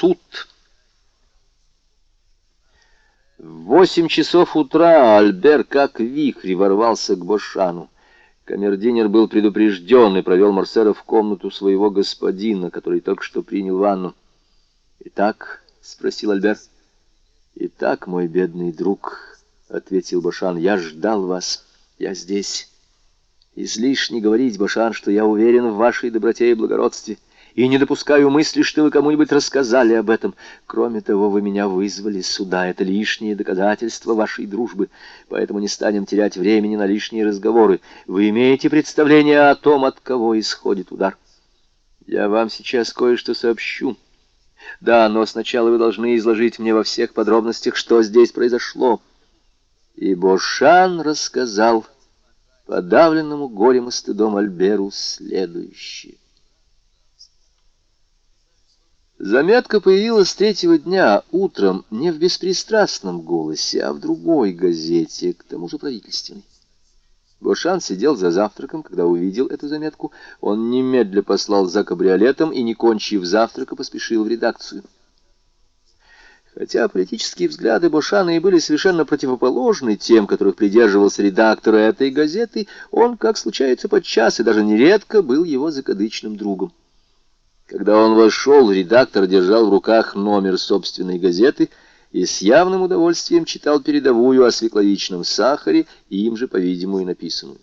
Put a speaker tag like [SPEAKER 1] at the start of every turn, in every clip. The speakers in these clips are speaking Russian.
[SPEAKER 1] суд. В восемь часов утра Альбер как вихрь ворвался к Бошану. Камердинер был предупрежден и провел Марсера в комнату своего господина, который только что принял ванну. «Итак?» — спросил Альбер. «Итак, мой бедный друг», — ответил Башан, — «я ждал вас. Я здесь. Излишне говорить, Башан, что я уверен в вашей доброте и благородстве» и не допускаю мысли, что вы кому-нибудь рассказали об этом. Кроме того, вы меня вызвали сюда. Это лишние доказательства вашей дружбы, поэтому не станем терять времени на лишние разговоры. Вы имеете представление о том, от кого исходит удар? Я вам сейчас кое-что сообщу. Да, но сначала вы должны изложить мне во всех подробностях, что здесь произошло. И Бошан рассказал подавленному горем и стыдом Альберу следующее. Заметка появилась третьего дня утром не в беспристрастном голосе, а в другой газете, к тому же правительственной. Бошан сидел за завтраком, когда увидел эту заметку. Он немедля послал за кабриолетом и, не кончив завтрака, поспешил в редакцию. Хотя политические взгляды Бошана и были совершенно противоположны тем, которых придерживался редактор этой газеты, он, как случается подчас, и даже нередко был его закадычным другом. Когда он вошел, редактор держал в руках номер собственной газеты и с явным удовольствием читал передовую о свекловичном сахаре, им же, по-видимому, и написанную.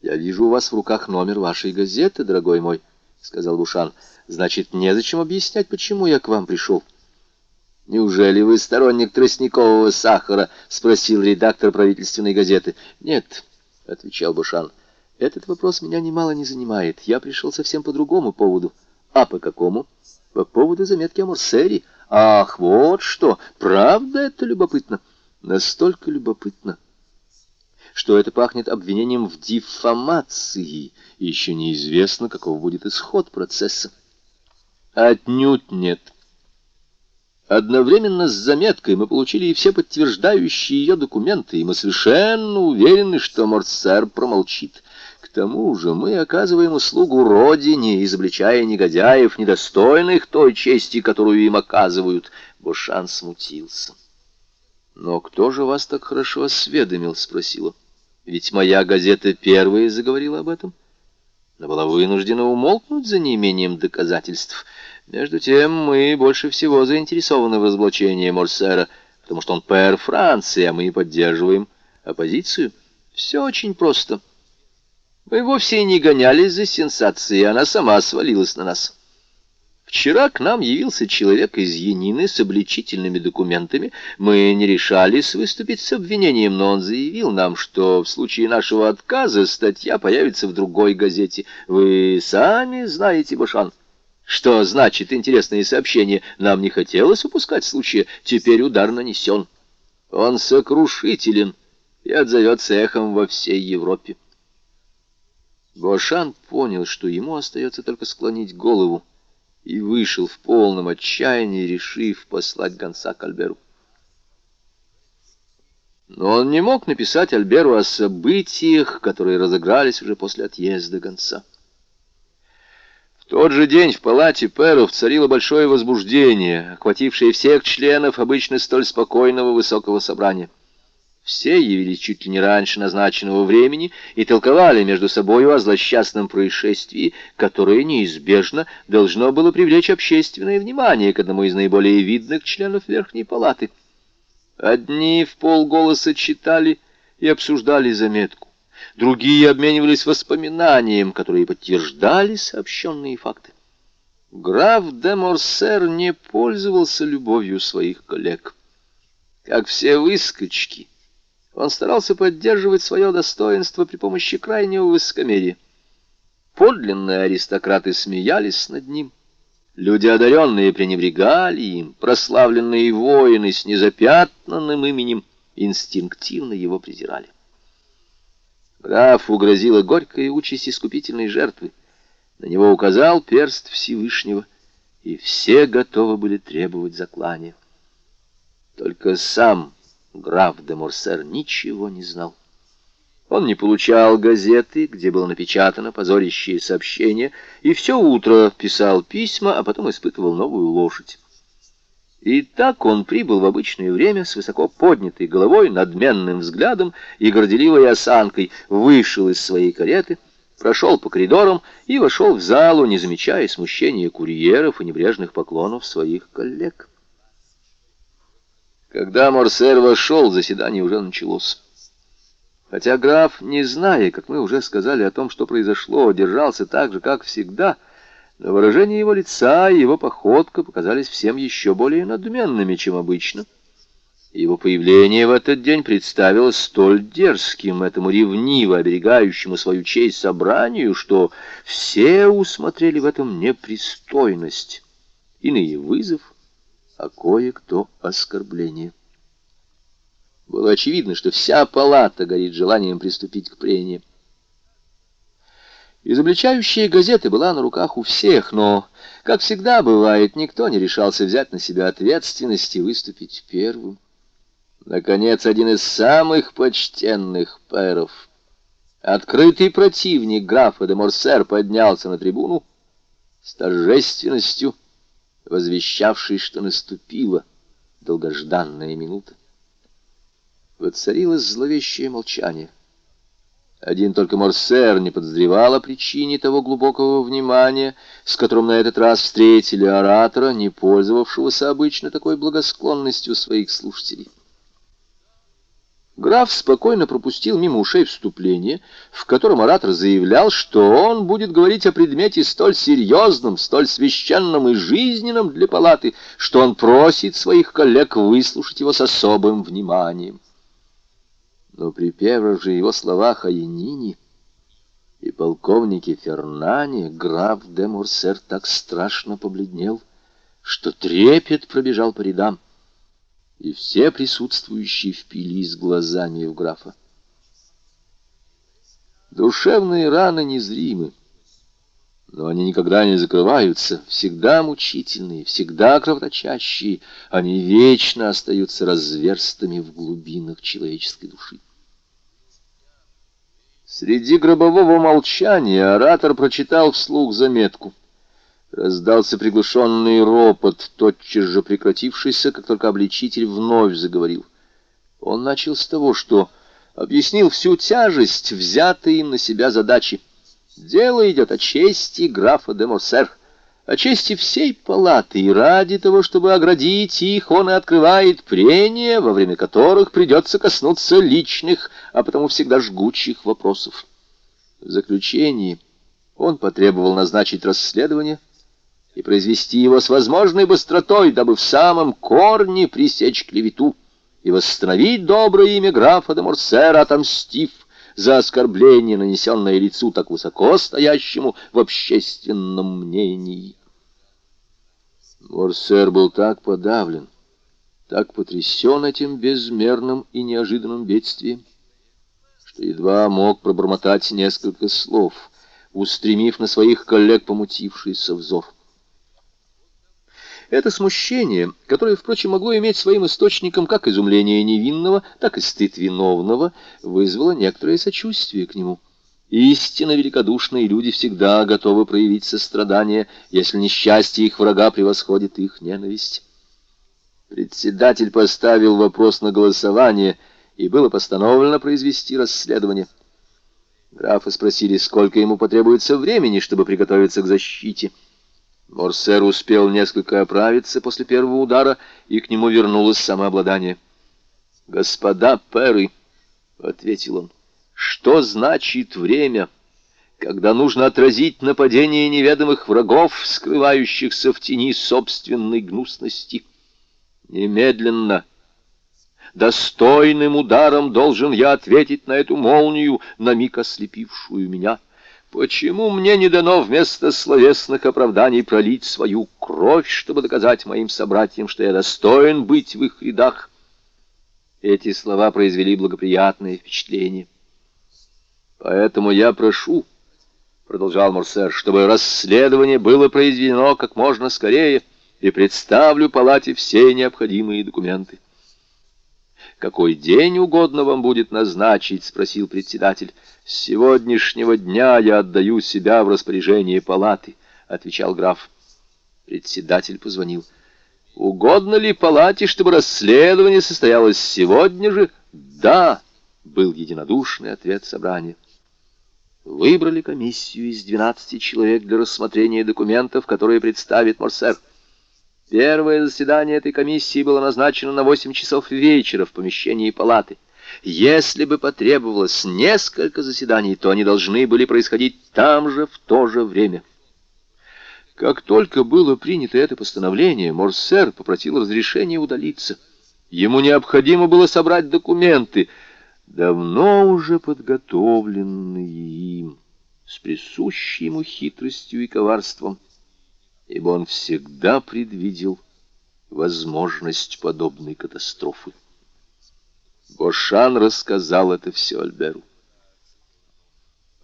[SPEAKER 1] «Я вижу у вас в руках номер вашей газеты, дорогой мой», — сказал Бушан. «Значит, незачем объяснять, почему я к вам пришел». «Неужели вы сторонник тростникового сахара?» — спросил редактор правительственной газеты. «Нет», — отвечал Бушан. Этот вопрос меня немало не занимает. Я пришел совсем по другому поводу. А по какому? По поводу заметки о Морсере. Ах, вот что! Правда это любопытно? Настолько любопытно, что это пахнет обвинением в диффамации, и еще неизвестно, каков будет исход процесса. Отнюдь нет. Одновременно с заметкой мы получили и все подтверждающие ее документы, и мы совершенно уверены, что Морсер промолчит. К тому же мы оказываем услугу Родине, изобличая негодяев, недостойных той чести, которую им оказывают. Бошан смутился. «Но кто же вас так хорошо осведомил?» — спросила. «Ведь моя газета первая заговорила об этом, но была вынуждена умолкнуть за неимением доказательств. Между тем мы больше всего заинтересованы в разоблачении Морсера, потому что он пэр Франции, а мы поддерживаем оппозицию. Все очень просто». Мы вовсе не гонялись за сенсацией, она сама свалилась на нас. Вчера к нам явился человек из Янины с обличительными документами. Мы не решались выступить с обвинением, но он заявил нам, что в случае нашего отказа статья появится в другой газете. Вы сами знаете, Башан. Что значит интересные сообщения? Нам не хотелось упускать случая. Теперь удар нанесен. Он сокрушителен и отзовется эхом во всей Европе. Бошан понял, что ему остается только склонить голову, и вышел в полном отчаянии, решив послать гонца к Альберу. Но он не мог написать Альберу о событиях, которые разыгрались уже после отъезда гонца. В тот же день в палате Перов царило большое возбуждение, охватившее всех членов обычно столь спокойного высокого собрания. Все явились чуть ли не раньше назначенного времени и толковали между собою о злосчастном происшествии, которое неизбежно должно было привлечь общественное внимание к одному из наиболее видных членов Верхней Палаты. Одни в полголоса читали и обсуждали заметку, другие обменивались воспоминанием, которые подтверждали сообщенные факты. Граф де Морсер не пользовался любовью своих коллег. Как все выскочки, он старался поддерживать свое достоинство при помощи крайнего высокомерия. Подлинные аристократы смеялись над ним. Люди одаренные пренебрегали им, прославленные воины с незапятнанным именем инстинктивно его презирали. Графу грозила горькая участь искупительной жертвы. На него указал перст Всевышнего, и все готовы были требовать заклания. Только сам граф де Морсер ничего не знал. Он не получал газеты, где было напечатано позорящее сообщение, и все утро писал письма, а потом испытывал новую лошадь. И так он прибыл в обычное время с высоко поднятой головой, надменным взглядом и горделивой осанкой, вышел из своей кареты, прошел по коридорам и вошел в залу, не замечая смущения курьеров и небрежных поклонов своих коллег. Когда Морсер вошел, заседание уже началось. Хотя граф, не зная, как мы уже сказали о том, что произошло, держался так же, как всегда, но выражение его лица и его походка показались всем еще более надменными, чем обычно. Его появление в этот день представилось столь дерзким этому ревниво оберегающему свою честь собранию, что все усмотрели в этом непристойность, иные вызов, а кое-кто оскорбление. Было очевидно, что вся палата горит желанием приступить к прениям. Изобличающая газеты была на руках у всех, но, как всегда бывает, никто не решался взять на себя ответственность и выступить первым. Наконец, один из самых почтенных пэров, открытый противник графа де Морсер, поднялся на трибуну с торжественностью, возвещавший, что наступила долгожданная минута. Воцарилось зловещее молчание. Один только Морсер не подозревал о причине того глубокого внимания, с которым на этот раз встретили оратора, не пользовавшегося обычно такой благосклонностью своих слушателей. Граф спокойно пропустил мимо ушей вступление, в котором оратор заявлял, что он будет говорить о предмете столь серьезном, столь священном и жизненном для палаты, что он просит своих коллег выслушать его с особым вниманием. Но при первых же его словах о Янине и полковнике Фернане граф де Мурсер так страшно побледнел, что трепет пробежал по рядам, и все присутствующие впились глазами в графа. Душевные раны незримы, но они никогда не закрываются, всегда мучительные, всегда кровоточащие, они вечно остаются разверстыми в глубинах человеческой души. Среди гробового молчания оратор прочитал вслух заметку. Раздался приглушенный ропот, тотчас же прекратившийся, как только обличитель вновь заговорил. Он начал с того, что объяснил всю тяжесть взятой им на себя задачи. Дело идет о чести графа де Морсер о чести всей палаты, и ради того, чтобы оградить их, он и открывает прения, во время которых придется коснуться личных, а потому всегда жгучих вопросов. В заключении он потребовал назначить расследование и произвести его с возможной быстротой, дабы в самом корне пресечь клевету и восстановить доброе имя графа де Морсера, отомстив за оскорбление, нанесенное лицу так высоко стоящему в общественном мнении. Морсер был так подавлен, так потрясен этим безмерным и неожиданным бедствием, что едва мог пробормотать несколько слов, устремив на своих коллег помутившийся взор. Это смущение, которое, впрочем, могло иметь своим источником как изумление невинного, так и стыд виновного, вызвало некоторое сочувствие к нему. Истинно великодушные люди всегда готовы проявить сострадание, если несчастье их врага превосходит их ненависть. Председатель поставил вопрос на голосование, и было постановлено произвести расследование. Графа спросили, сколько ему потребуется времени, чтобы приготовиться к защите. Морсер успел несколько оправиться после первого удара, и к нему вернулось самообладание. «Господа перы», — ответил он, — что значит время, когда нужно отразить нападение неведомых врагов, скрывающихся в тени собственной гнусности? Немедленно, достойным ударом должен я ответить на эту молнию, на миг ослепившую меня. Почему мне не дано вместо словесных оправданий пролить свою кровь, чтобы доказать моим собратьям, что я достоин быть в их рядах? Эти слова произвели благоприятное впечатление. Поэтому я прошу, — продолжал Морсер, — чтобы расследование было произведено как можно скорее и представлю палате все необходимые документы. «Какой день угодно вам будет назначить?» — спросил председатель. «С сегодняшнего дня я отдаю себя в распоряжение палаты», — отвечал граф. Председатель позвонил. «Угодно ли палате, чтобы расследование состоялось сегодня же?» «Да», — был единодушный ответ собрания. Выбрали комиссию из двенадцати человек для рассмотрения документов, которые представит Морсер. Первое заседание этой комиссии было назначено на восемь часов вечера в помещении палаты. Если бы потребовалось несколько заседаний, то они должны были происходить там же в то же время. Как только было принято это постановление, Морсер попросил разрешения удалиться. Ему необходимо было собрать документы, давно уже подготовленные им, с присущей ему хитростью и коварством ибо он всегда предвидел возможность подобной катастрофы. Бошан рассказал это все Альберу.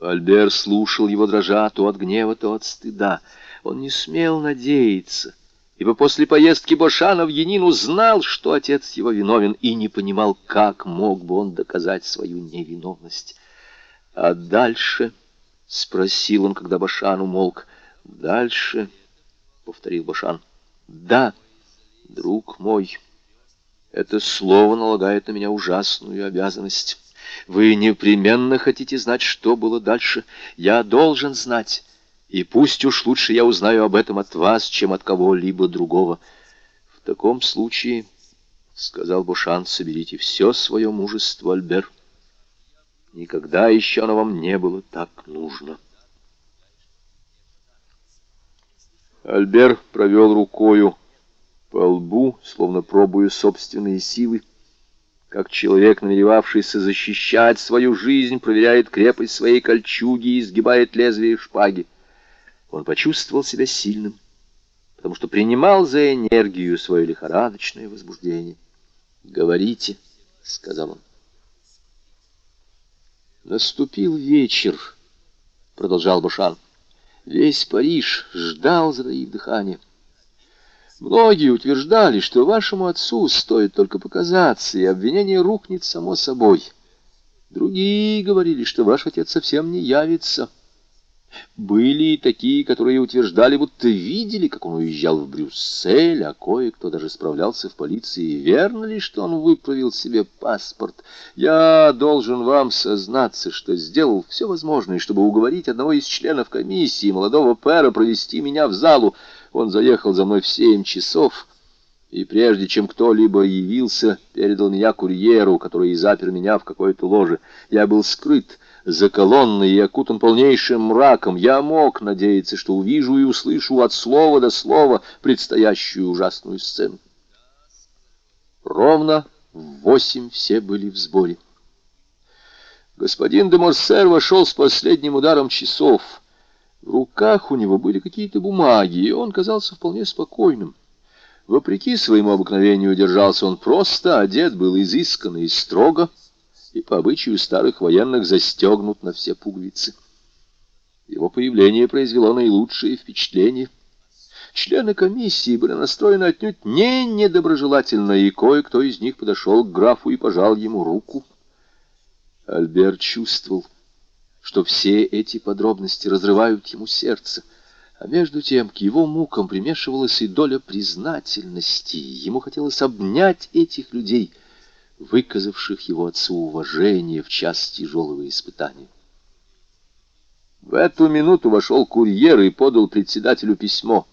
[SPEAKER 1] Альбер слушал его дрожа то от гнева, то от стыда. Он не смел надеяться, ибо после поездки Бошана в Янин узнал, что отец его виновен, и не понимал, как мог бы он доказать свою невиновность. А дальше, — спросил он, когда Башан умолк, — дальше... — повторил Башан. «Да, друг мой, это слово налагает на меня ужасную обязанность. Вы непременно хотите знать, что было дальше. Я должен знать, и пусть уж лучше я узнаю об этом от вас, чем от кого-либо другого. В таком случае, — сказал Бушан, — соберите все свое мужество, Альбер. Никогда еще оно вам не было так нужно». Альбер провел рукою по лбу, словно пробуя собственные силы, как человек, намеревавшийся защищать свою жизнь, проверяет крепость своей кольчуги и изгибает лезвие шпаги. Он почувствовал себя сильным, потому что принимал за энергию свое лихорадочное возбуждение. «Говорите», — сказал он. «Наступил вечер», — продолжал Башан. Весь Париж ждал, затаив дыхание. Многие утверждали, что вашему отцу стоит только показаться, и обвинение рухнет само собой. Другие говорили, что ваш отец совсем не явится. Были и такие, которые утверждали, будто видели, как он уезжал в Брюссель, а кое-кто даже справлялся в полиции. Верно ли, что он выправил себе паспорт? Я должен вам сознаться, что сделал все возможное, чтобы уговорить одного из членов комиссии, молодого пэра, провести меня в залу. Он заехал за мной в семь часов, и прежде чем кто-либо явился, передал меня курьеру, который запер меня в какой-то ложе. Я был скрыт, заколонный и окутан полнейшим мраком, я мог надеяться, что увижу и услышу от слова до слова предстоящую ужасную сцену. Ровно в восемь все были в сборе. Господин де Морсер вошел с последним ударом часов. В руках у него были какие-то бумаги, и он казался вполне спокойным. Вопреки своему обыкновению держался он просто, одет был изысканно и строго, и по обычаю старых военных застегнут на все пуговицы. Его появление произвело наилучшее впечатление. Члены комиссии были настроены отнюдь не недоброжелательно, и кое-кто из них подошел к графу и пожал ему руку. Альберт чувствовал, что все эти подробности разрывают ему сердце, а между тем к его мукам примешивалась и доля признательности. Ему хотелось обнять этих людей — выказавших его отцу уважение в час тяжелого испытания. В эту минуту вошел курьер и подал председателю письмо.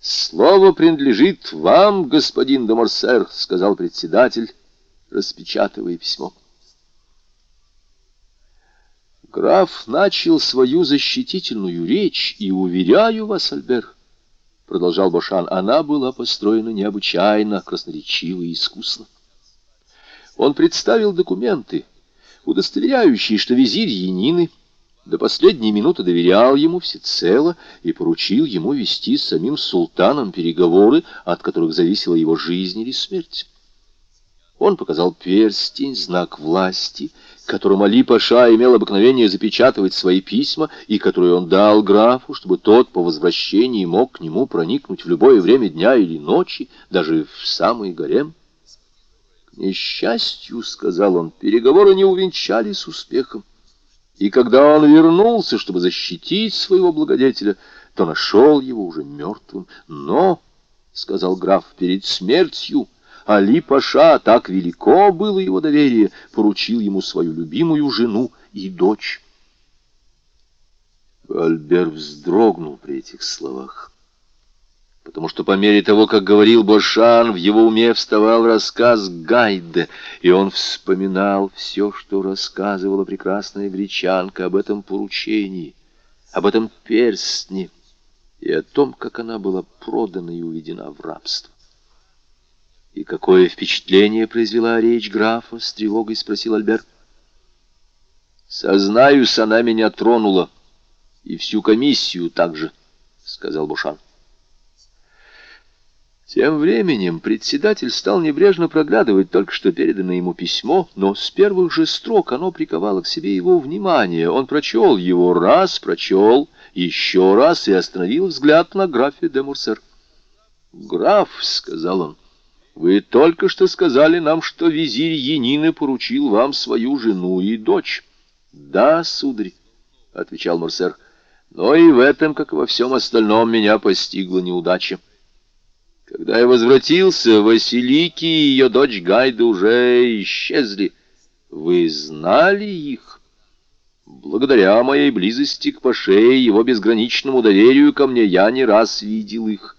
[SPEAKER 1] «Слово принадлежит вам, господин де Морсер», — сказал председатель, распечатывая письмо. Граф начал свою защитительную речь, и, уверяю вас, Альбер, — продолжал Бошан, — она была построена необычайно красноречиво и искусно. Он представил документы, удостоверяющие, что визирь Янины до последней минуты доверял ему всецело и поручил ему вести с самим султаном переговоры, от которых зависела его жизнь или смерть. Он показал перстень, знак власти, которым Али Паша имел обыкновение запечатывать свои письма, и который он дал графу, чтобы тот по возвращении мог к нему проникнуть в любое время дня или ночи, даже в самый гарем. Несчастью, — сказал он, — переговоры не увенчались успехом. И когда он вернулся, чтобы защитить своего благодетеля, то нашел его уже мертвым. Но, — сказал граф, — перед смертью Али Паша, так велико было его доверие, поручил ему свою любимую жену и дочь. Альбер вздрогнул при этих словах потому что по мере того, как говорил Бошан, в его уме вставал рассказ Гайде, и он вспоминал все, что рассказывала прекрасная гречанка об этом поручении, об этом перстне и о том, как она была продана и уведена в рабство. «И какое впечатление произвела речь графа?» — с тревогой спросил Альберт. «Сознаюсь, она меня тронула, и всю комиссию также», — сказал Бушан. Тем временем председатель стал небрежно проглядывать только что переданное ему письмо, но с первых же строк оно приковало к себе его внимание. Он прочел его раз, прочел еще раз и остановил взгляд на графе де Мурсер. «Граф», — сказал он, — «вы только что сказали нам, что визирь Янины поручил вам свою жену и дочь». «Да, сударь», — отвечал Мурсер, — «но и в этом, как и во всем остальном, меня постигла неудача». Когда я возвратился, Василики и ее дочь Гайда уже исчезли. Вы знали их? Благодаря моей близости к Паше и его безграничному доверию ко мне я не раз видел их.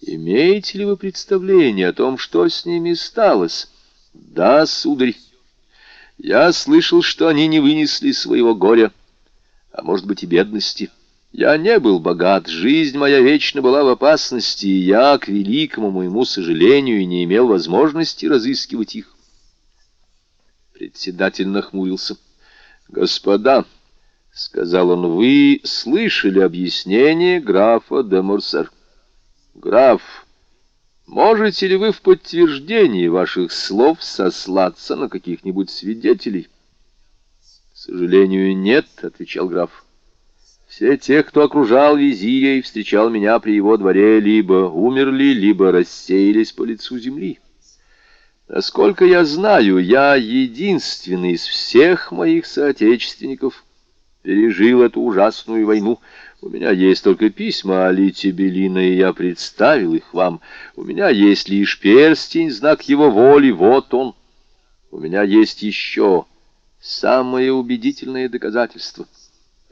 [SPEAKER 1] Имеете ли вы представление о том, что с ними сталось? Да, сударь. Я слышал, что они не вынесли своего горя, а может быть и бедности. Я не был богат, жизнь моя вечно была в опасности, и я, к великому моему сожалению, не имел возможности разыскивать их. Председатель нахмурился. «Господа», — сказал он, — «вы слышали объяснение графа де Морсер? Граф, можете ли вы в подтверждении ваших слов сослаться на каких-нибудь свидетелей?» «К сожалению, нет», — отвечал граф. Все те, кто окружал визиря и встречал меня при его дворе, либо умерли, либо рассеялись по лицу земли. Насколько я знаю, я единственный из всех моих соотечественников пережил эту ужасную войну. У меня есть только письма о Лите Белина, и я представил их вам. У меня есть лишь перстень, знак его воли, вот он. У меня есть еще самое убедительное доказательство —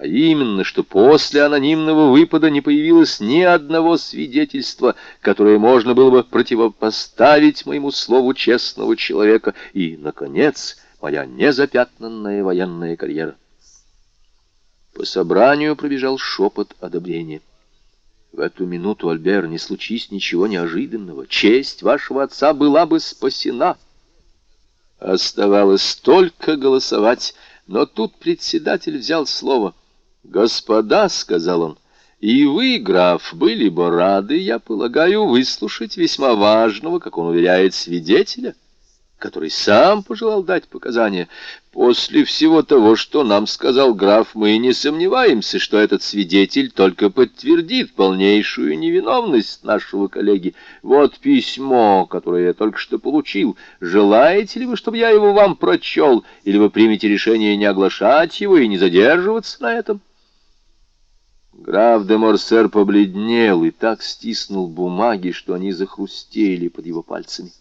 [SPEAKER 1] а именно, что после анонимного выпада не появилось ни одного свидетельства, которое можно было бы противопоставить моему слову честного человека, и, наконец, моя незапятнанная военная карьера. По собранию пробежал шепот одобрения. В эту минуту, Альбер, не случись ничего неожиданного. Честь вашего отца была бы спасена. Оставалось только голосовать, но тут председатель взял слово — «Господа», — сказал он, — «и вы, граф, были бы рады, я полагаю, выслушать весьма важного, как он уверяет, свидетеля» который сам пожелал дать показания. После всего того, что нам сказал граф, мы не сомневаемся, что этот свидетель только подтвердит полнейшую невиновность нашего коллеги. Вот письмо, которое я только что получил. Желаете ли вы, чтобы я его вам прочел, или вы примете решение не оглашать его и не задерживаться на этом?» Граф де Морсер побледнел и так стиснул бумаги, что они захрустели под его пальцами.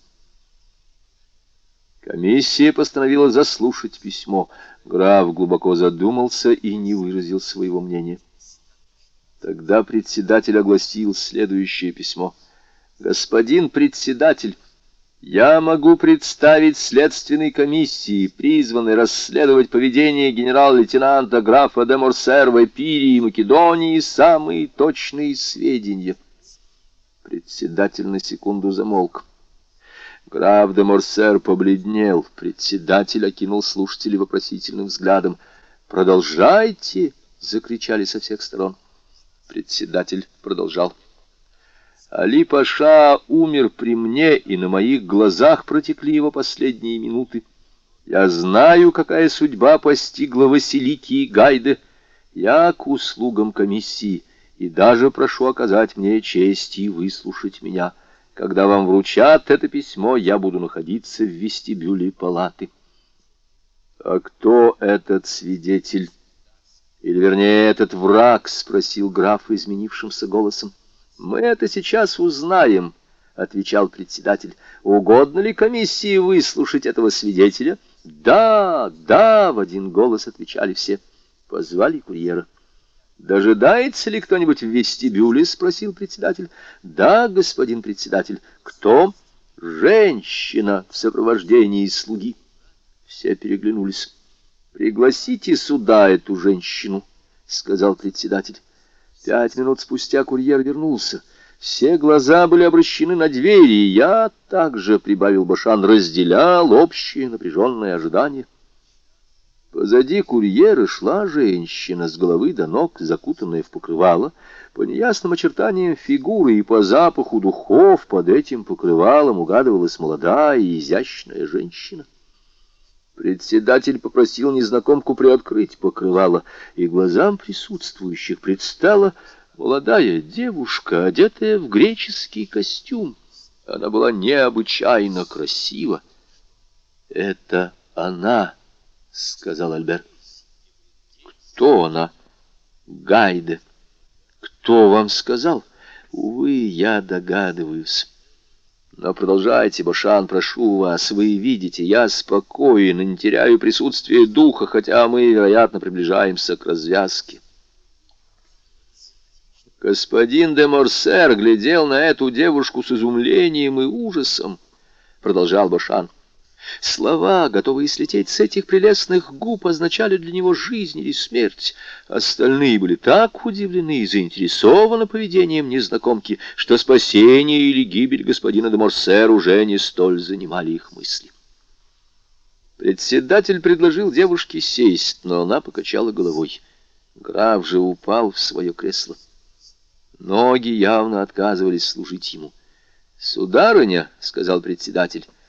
[SPEAKER 1] Комиссия постановила заслушать письмо. Граф глубоко задумался и не выразил своего мнения. Тогда председатель огласил следующее письмо. «Господин председатель, я могу представить следственной комиссии, призванной расследовать поведение генерал-лейтенанта графа де Морсер в Эпирии и Македонии, самые точные сведения». Председатель на секунду замолк. Граф де Морсер побледнел. Председатель окинул слушателей вопросительным взглядом. «Продолжайте!» — закричали со всех сторон. Председатель продолжал. Али Паша умер при мне, и на моих глазах протекли его последние минуты. Я знаю, какая судьба постигла Василики и Гайды. Я к услугам комиссии, и даже прошу оказать мне честь и выслушать меня. Когда вам вручат это письмо, я буду находиться в вестибюле палаты. А кто этот свидетель? Или, вернее, этот враг? Спросил граф изменившимся голосом. Мы это сейчас узнаем, отвечал председатель. Угодно ли комиссии выслушать этого свидетеля? Да, да, в один голос отвечали все. Позвали курьера. «Дожидается ли кто-нибудь в вестибюле?» — спросил председатель. «Да, господин председатель. Кто?» «Женщина в сопровождении слуги». Все переглянулись. «Пригласите сюда эту женщину», — сказал председатель. Пять минут спустя курьер вернулся. Все глаза были обращены на двери, и я также, — прибавил Башан, — разделял общее напряженное ожидание. Позади курьера шла женщина с головы до ног, закутанная в покрывало. По неясным очертаниям фигуры и по запаху духов под этим покрывалом угадывалась молодая и изящная женщина. Председатель попросил незнакомку приоткрыть покрывало, и глазам присутствующих предстала молодая девушка, одетая в греческий костюм. Она была необычайно красива. «Это она!» — сказал Альбер. «Кто она?» «Гайде». «Кто вам сказал?» «Увы, я догадываюсь». «Но продолжайте, Башан, прошу вас. Вы видите, я спокоен и не теряю присутствие духа, хотя мы, вероятно, приближаемся к развязке». Господин де Морсер глядел на эту девушку с изумлением и ужасом, продолжал Башан. Слова, готовые слететь с этих прелестных губ, означали для него жизнь или смерть. Остальные были так удивлены и заинтересованы поведением незнакомки, что спасение или гибель господина де Морсер уже не столь занимали их мысли. Председатель предложил девушке сесть, но она покачала головой. Граф же упал в свое кресло. Ноги явно отказывались служить ему. «Сударыня», — сказал председатель, —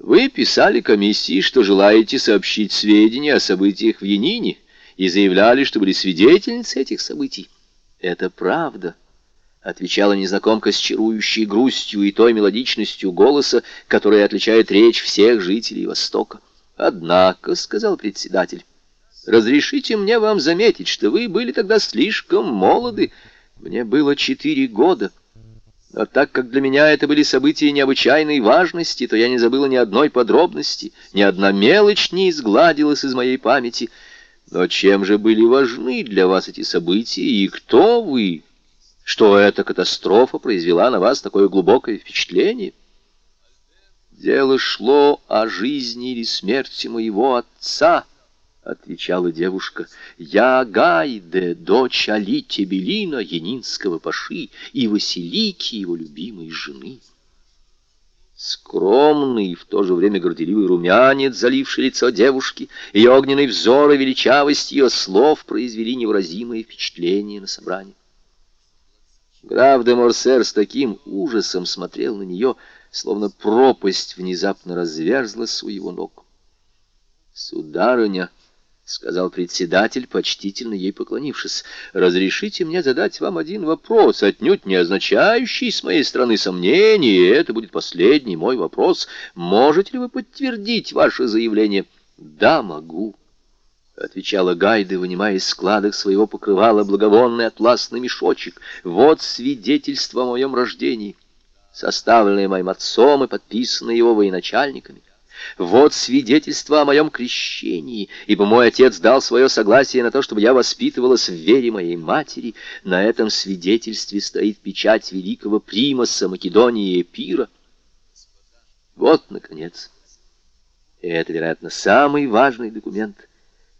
[SPEAKER 1] вы писали комиссии, что желаете сообщить сведения о событиях в Янине, и заявляли, что были свидетельницей этих событий. Это правда, — отвечала незнакомка с чарующей грустью и той мелодичностью голоса, которая отличает речь всех жителей Востока. Однако, — сказал председатель, — разрешите мне вам заметить, что вы были тогда слишком молоды. Мне было четыре года. — но так как для меня это были события необычайной важности, то я не забыла ни одной подробности, ни одна мелочь не изгладилась из моей памяти. Но чем же были важны для вас эти события, и кто вы? Что эта катастрофа произвела на вас такое глубокое впечатление? Дело шло о жизни или смерти моего отца, — отвечала девушка, — «я Гайде, дочь Али Тебелина, Янинского паши, и Василики, его любимой жены». Скромный и в то же время горделивый румянец, заливший лицо девушки, и огненный взор и величавость ее слов произвели невыразимое впечатление на собрание. Граф де Морсер с таким ужасом смотрел на нее, словно пропасть внезапно разверзлась у его ног. «Сударыня!» — сказал председатель, почтительно ей поклонившись, — «разрешите мне задать вам один вопрос, отнюдь не означающий с моей стороны сомнений, и это будет последний мой вопрос. Можете ли вы подтвердить ваше заявление?» «Да, могу», — отвечала Гайда, вынимая из складок своего покрывала благовонный атласный мешочек. «Вот свидетельство о моем рождении, составленное моим отцом и подписанное его военачальниками. Вот свидетельство о моем крещении, ибо мой отец дал свое согласие на то, чтобы я воспитывалась в вере моей матери. На этом свидетельстве стоит печать великого примаса Македонии Эпира. Вот, наконец, и это, вероятно, самый важный документ.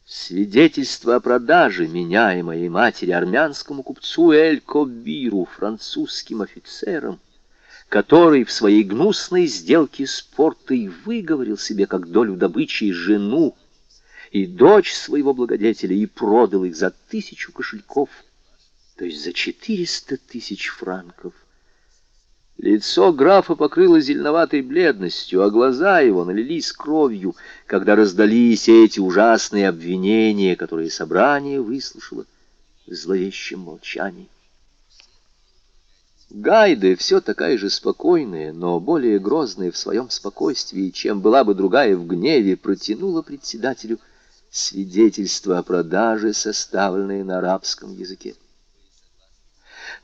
[SPEAKER 1] Свидетельство о продаже меня и моей матери армянскому купцу Эль Кобиру, французским офицерам который в своей гнусной сделке с портой выговорил себе как долю добычи жену и дочь своего благодетеля и продал их за тысячу кошельков, то есть за четыреста тысяч франков. Лицо графа покрыло зеленоватой бледностью, а глаза его налились кровью, когда раздались эти ужасные обвинения, которые собрание выслушало в зловещем молчании. Гайде все такая же спокойная, но более грозная в своем спокойствии, чем была бы другая в гневе, протянула председателю свидетельство о продаже, составленное на арабском языке.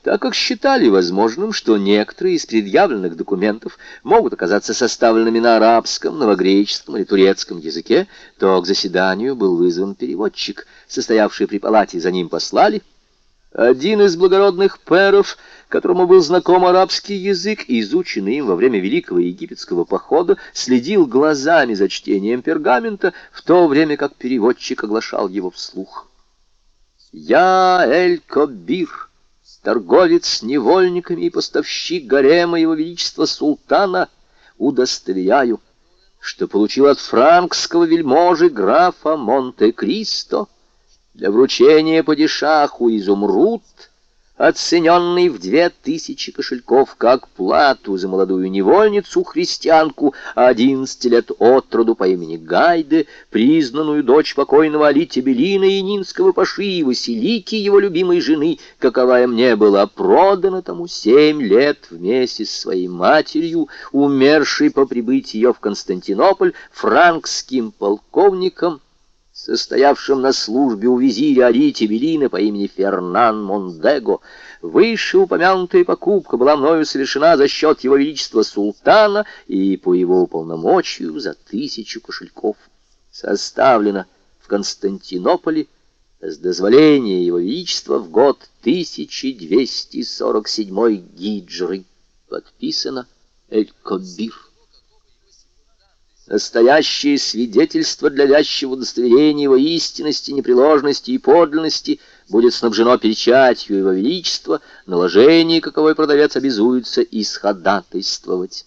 [SPEAKER 1] Так как считали возможным, что некоторые из предъявленных документов могут оказаться составленными на арабском, новогреческом или турецком языке, то к заседанию был вызван переводчик, состоявший при палате, за ним послали. Один из благородных пэров — которому был знаком арабский язык, изученный им во время Великого Египетского похода, следил глазами за чтением пергамента, в то время как переводчик оглашал его вслух. «Я Эль-Кобир, торговец с невольниками и поставщик гарема его величества султана, удостоверяю, что получил от франкского вельможи графа Монте-Кристо для вручения падишаху изумруд — оцененный в две тысячи кошельков как плату за молодую невольницу-христианку, одиннадцати лет от роду по имени Гайде, признанную дочь покойного Али Тебелина и Нинского Паши и Василики, его любимой жены, каковая мне была продана тому семь лет вместе с своей матерью, умершей по прибытии ее в Константинополь франкским полковником, состоявшим на службе у визиря Али Белина по имени Фернан Мондего. Вышеупомянутая покупка была мною совершена за счет его величества султана и по его уполномочию за тысячу кошельков. Составлена в Константинополе с дозволения его величества в год 1247 гиджры. Подписано Эль-Кобир. Настоящее свидетельство для вязчего удостоверения его истинности, непреложности и подлинности будет снабжено печатью его величества, наложение, каковой продавец обязуется исходатайствовать.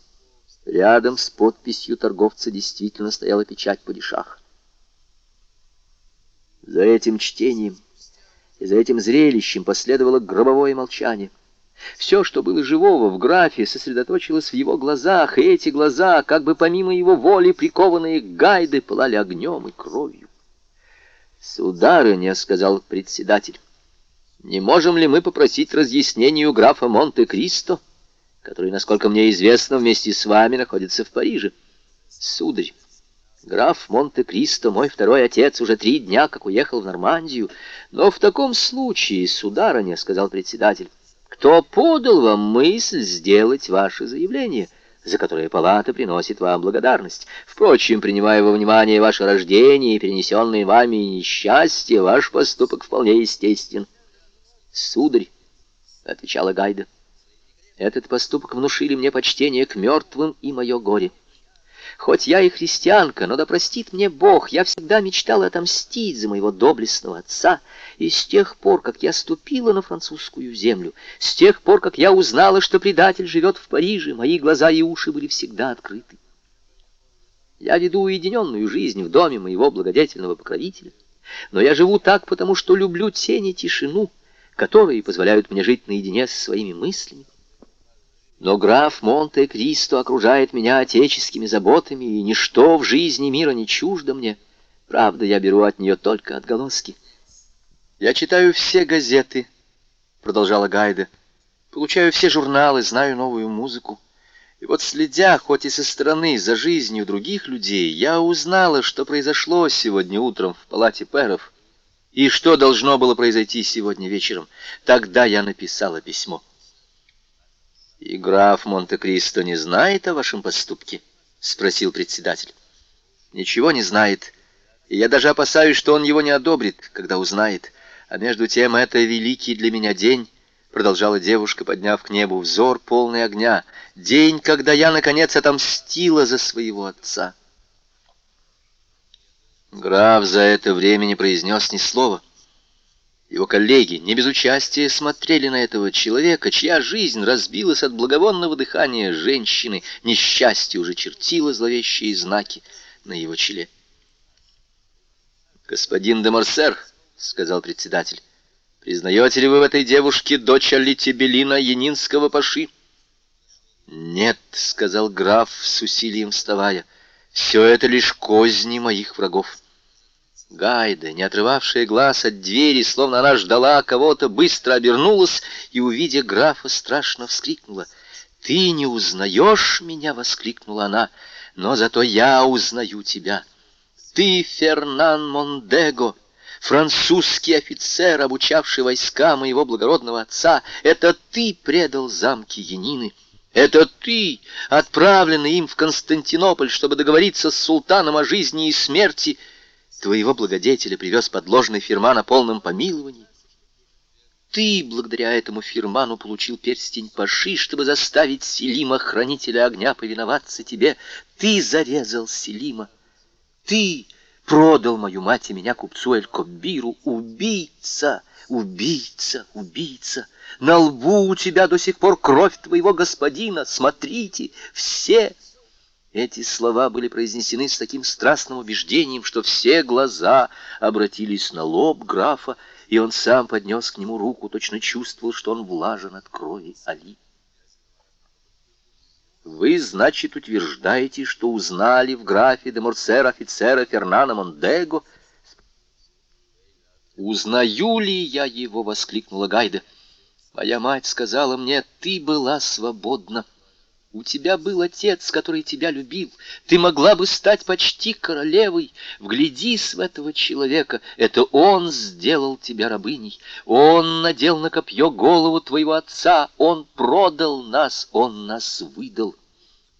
[SPEAKER 1] Рядом с подписью торговца действительно стояла печать падишаха. За этим чтением и за этим зрелищем последовало гробовое молчание. Все, что было живого в графе, сосредоточилось в его глазах, и эти глаза, как бы помимо его воли, прикованные гайды, пылали огнем и кровью. «Сударыня», — сказал председатель, — «не можем ли мы попросить разъяснения у графа Монте-Кристо, который, насколько мне известно, вместе с вами находится в Париже?» «Сударь, граф Монте-Кристо, мой второй отец, уже три дня как уехал в Нормандию, но в таком случае, сударыня», — сказал председатель, — кто подал вам мысль сделать ваше заявление, за которое палата приносит вам благодарность. Впрочем, принимая во внимание ваше рождение и перенесенные вами несчастье, ваш поступок вполне естествен. Сударь, — отвечала Гайда, — этот поступок внушили мне почтение к мертвым и мое горе. Хоть я и христианка, но да простит мне Бог, я всегда мечтала отомстить за моего доблестного отца, и с тех пор, как я ступила на французскую землю, с тех пор, как я узнала, что предатель живет в Париже, мои глаза и уши были всегда открыты. Я веду уединенную жизнь в доме моего благодетельного покровителя, но я живу так, потому что люблю тень и тишину, которые позволяют мне жить наедине со своими мыслями. Но граф Монте-Кристо окружает меня отеческими заботами, и ничто в жизни мира не чуждо мне. Правда, я беру от нее только отголоски. «Я читаю все газеты», — продолжала Гайда, — «получаю все журналы, знаю новую музыку. И вот, следя, хоть и со стороны, за жизнью других людей, я узнала, что произошло сегодня утром в палате пэров, и что должно было произойти сегодня вечером. Тогда я написала письмо». «И граф Монте-Кристо не знает о вашем поступке?» — спросил председатель. «Ничего не знает, и я даже опасаюсь, что он его не одобрит, когда узнает. А между тем это великий для меня день», — продолжала девушка, подняв к небу взор полный огня, «день, когда я, наконец, отомстила за своего отца». Граф за это время не произнес ни слова. Его коллеги не без участия смотрели на этого человека, чья жизнь разбилась от благовонного дыхания женщины, несчастье уже чертило зловещие знаки на его челе. «Господин де Морсер», — сказал председатель, — «признаете ли вы в этой девушке дочь Алитибелина Янинского паши?» «Нет», — сказал граф с усилием вставая, — «все это лишь козни моих врагов». Гайда, не отрывавшая глаз от двери, словно она ждала кого-то, быстро обернулась и, увидя графа, страшно вскрикнула. «Ты не узнаешь меня?» — воскликнула она. «Но зато я узнаю тебя. Ты Фернан Мондего, французский офицер, обучавший войска моего благородного отца. Это ты предал замки Янины». Это ты, отправленный им в Константинополь, чтобы договориться с султаном о жизни и смерти, твоего благодетеля привез подложный фирман о полном помиловании. Ты, благодаря этому фирману, получил перстень Паши, чтобы заставить Селима, хранителя огня, повиноваться тебе. Ты зарезал Селима. Ты продал мою мать и меня купцу Эль-Коббиру. Убийца, убийца, убийца. На лбу у тебя до сих пор кровь твоего господина. Смотрите, все эти слова были произнесены с таким страстным убеждением, что все глаза обратились на лоб графа, и он сам поднес к нему руку, точно чувствовал, что он влажен от крови Али. «Вы, значит, утверждаете, что узнали в графе де Морсер офицера Фернана Мондего?» «Узнаю ли я его?» — воскликнула Гайда. «Моя мать сказала мне, ты была свободна». У тебя был отец, который тебя любил. Ты могла бы стать почти королевой. Вглядись в этого человека. Это он сделал тебя рабыней. Он надел на копье голову твоего отца. Он продал нас, он нас выдал.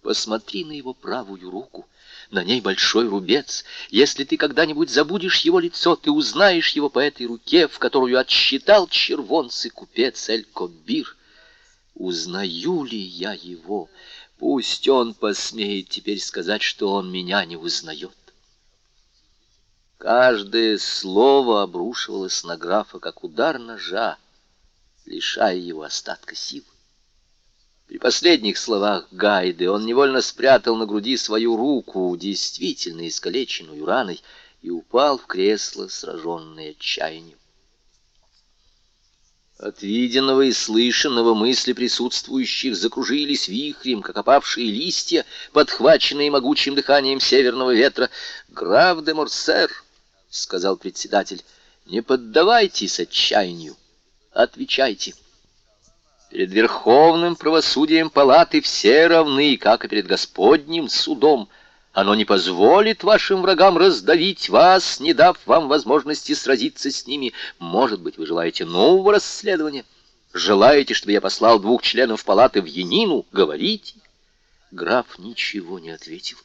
[SPEAKER 1] Посмотри на его правую руку. На ней большой рубец. Если ты когда-нибудь забудешь его лицо, ты узнаешь его по этой руке, в которую отсчитал червонцы купец Эль-Кобир. Узнаю ли я его? Пусть он посмеет теперь сказать, что он меня не узнает. Каждое слово обрушивалось на графа, как удар ножа, лишая его остатка сил. При последних словах Гайды он невольно спрятал на груди свою руку, действительно искалеченную раной, и упал в кресло, сраженный отчаянием. От виденного и слышанного мысли присутствующих закружились вихрем, как опавшие листья, подхваченные могучим дыханием северного ветра. «Граф де Морсер», — сказал председатель, — «не поддавайтесь отчаянию, отвечайте». Перед верховным правосудием палаты все равны, как и перед Господним судом — оно не позволит вашим врагам раздавить вас, не дав вам возможности сразиться с ними. Может быть, вы желаете нового расследования? Желаете, чтобы я послал двух членов палаты в Янину? Говорите. Граф ничего не ответил.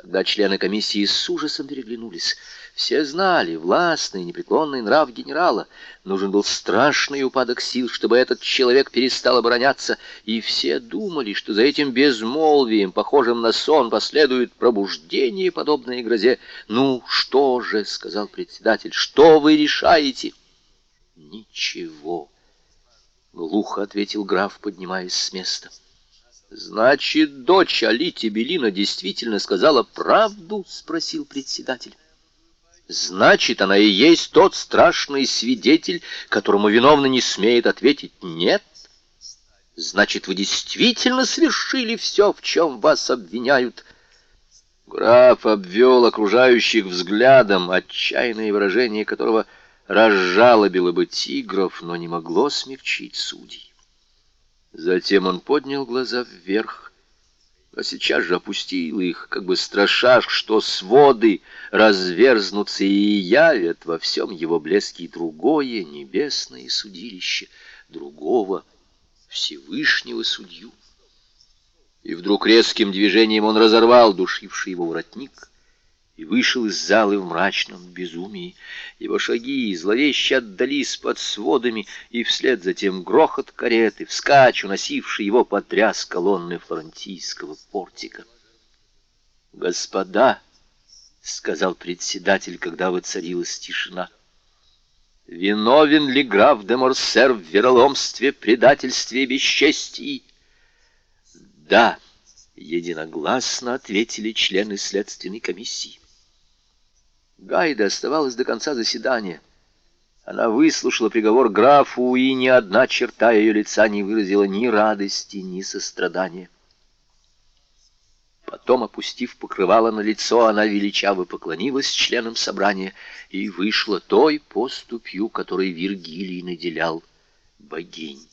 [SPEAKER 1] Тогда члены комиссии с ужасом переглянулись. Все знали властный непреклонный нрав генерала. Нужен был страшный упадок сил, чтобы этот человек перестал обороняться, и все думали, что за этим безмолвием, похожим на сон, последует пробуждение, подобное грозе. «Ну, что же?» — сказал председатель. «Что вы решаете?» «Ничего», — глухо ответил граф, поднимаясь с места. «Значит, дочь Али Тебелина действительно сказала правду?» — спросил председатель. «Значит, она и есть тот страшный свидетель, которому виновный не смеет ответить «нет»?» Значит, вы действительно совершили все, в чем вас обвиняют?» Граф обвел окружающих взглядом, отчаянное выражение которого разжалобило бы тигров, но не могло смягчить судей. Затем он поднял глаза вверх, а сейчас же опустил их, как бы страша, что своды разверзнутся и явят во всем его блеске другое небесное судилище, другого Всевышнего судью. И вдруг резким движением он разорвал душивший его воротник, и вышел из залы в мрачном безумии. Его шаги зловеще отдались под сводами, и вслед за тем грохот кареты, вскачь, уносивший его потряс колонны флорентийского портика. «Господа!» — сказал председатель, когда воцарилась тишина. «Виновен ли граф де Морсер в вероломстве, предательстве и бесчестии?» «Да!» — единогласно ответили члены следственной комиссии. Гайда оставалась до конца заседания. Она выслушала приговор графу, и ни одна черта ее лица не выразила ни радости, ни сострадания. Потом, опустив покрывало на лицо, она величаво поклонилась членам собрания и вышла той поступью, которой Виргилий наделял богинь.